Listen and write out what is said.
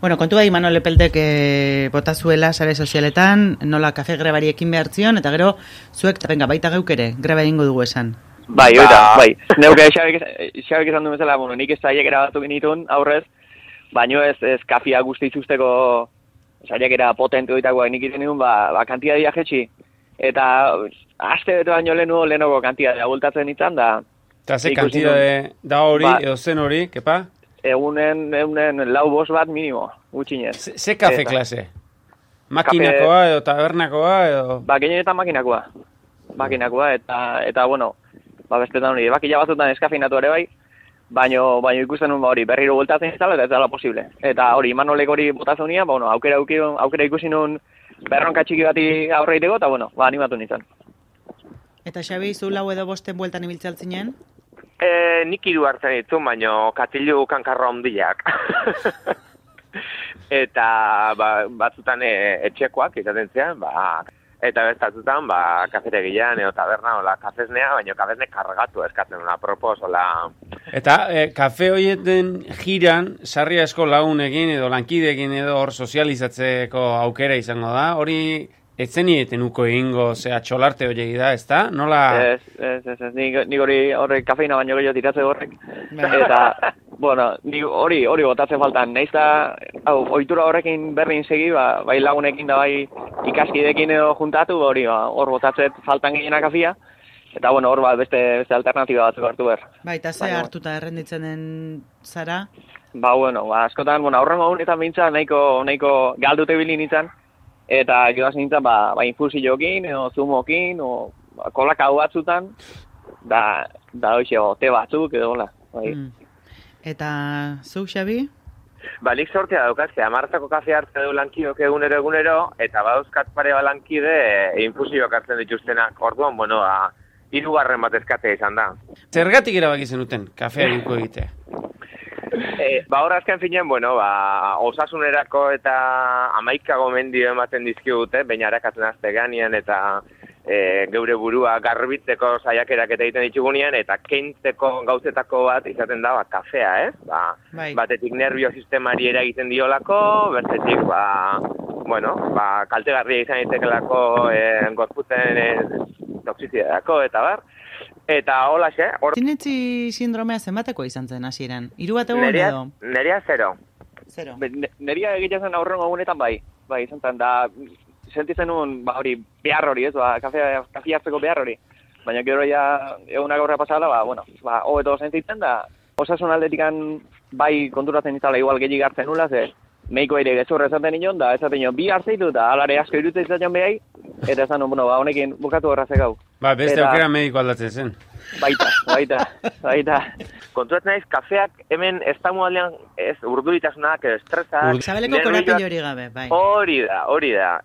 Bueno, kontu bai Manol Epeldek e, bota zuela sare sozialetan, nola kafe grebari ekin behartzion, eta gero zuek, venga, baita geuk ere, greba egingo dugu esan. Bai, oita, bai. Neuke xabek esan du bezala, bueno, nik ez zaiek erabatu genitun aurrez, baino ez, ez kafia guzti izusteko sariak era potente oitakoak nik iten ba, ba kantia dia jetxi. Eta aste bete baino lehenu lehenoko kantia da bultatzen izan da. Eta ze kantia da hori, ba, edo zen hori, kepa? Egunen, egunen lau bos bat minimo, gutxinez. Ze, ze kafe klase? Makinakoa edo tabernakoa edo... Ba, eta makinakoa. Makinakoa eta, eta bueno, ba, bestetan hori, bakila batzutan eskafinatu ere bai, baino, baino ikusten nun ba, hori berriro bultatzen izala eta ez dela posible. Eta hori, manolek hori botatzen ba, bueno, aukera, aukera, aukera ikusi nun berronka txiki bati aurre iteko, eta bueno, ba, animatu nintzen. Eta Xabi, zu lau edo bosten bueltan ibiltzaltzinen? E, nik iru hartzen ditu, baino katilu kankarro ondiak. eta ba, batzutan e, etxekoak izaten zian, ba, eta bestatutan, ba, kafetegian, edo taberna, ola, kafesnea, baino kafesne kargatu eskatzen, ola, propos, ola... Eta e, kafe horieten jiran, sarri asko lagun egin, edo lankidekin, edo hor sozializatzeko aukera izango da, hori Ez zenieten uko egingo, zea, txolarte hori da, ez da? Nola... Ez, ez, ez, ez, nik, nik hori horrek kafeina baino gehiago tiratze horrek. Bai. eta, bueno, nik hori hori botatzen faltan. Naiz da, hau, oitura horrekin berdin segi, ba, bai lagunekin da bai ikaskidekin edo juntatu, hori, ba, hor botatzet faltan gehiena kafia. Eta, bueno, hor ba, beste, beste alternatiba batzuk hartu behar. Bai, eta ze hartuta errenditzen den zara? Ba, bueno, ba, askotan, bueno, aurrengo honetan bintza, nahiko, nahiko galdute bilin nintzen, Eta joaz nintzen, ba, ba infusiokin, edo zumokin, o ba, kolakau batzutan, da, da hoxe, o, te batzuk, edo hola. Bai. Mm. Eta zu, Xabi? Ba, nik sortea daukazte, amartako kafe hartzen du lankidok egunero egunero, eta badauzkat pare balankide e, infusioak hartzen dituztenak. Orduan, bueno, a, irugarren bat eskate izan da. Zergatik erabaki zenuten, kafea egitea? E, ba, hor azken finen, bueno, ba, osasunerako eta amaika gomendio ematen dizkigute, baina harakatzen azte ganien eta e, geure burua garbitzeko saiakerak eta egiten ditugunean, eta keintzeko gauzetako bat izaten da, ba, kafea, ez? Ba, bai. Batetik nervio sistemari eragiten diolako, bertetik, ba, bueno, ba, kaltegarria izan itekelako e, gorputzen e, eta bar, Eta hola xe. Or... Tinetzi sindromea zenbateko izan zen hasieran. Hiru bat egun edo? Neria zero. Zero. neria egiten zen aurrengo egunetan bai. Bai, izan zen, da sentitzen nuen, ba hori, behar hori, ez, ba, kafe, kafe hartzeko behar hori. Baina gero ja, egunak aurre pasala, ba, bueno, ba, hobeto sentitzen da, osasun aldetikan bai konturatzen izala igual gehi gartzen nula, ze, meiko ere gezurra esaten inon, da esaten inon, bi hartzeitu, da alare asko irutzen izaten behai, eta esan, bueno, ba, honekin bukatu horrazek hau. Ba, beste eta... aukera mediko aldatzen zen. Baita, baita, baita. Konturatzen naiz, kafeak hemen ez da mualdean, ez urduritasunak, estresak... Zabeleko korapil hori gabe, bai. Hori da, hori da.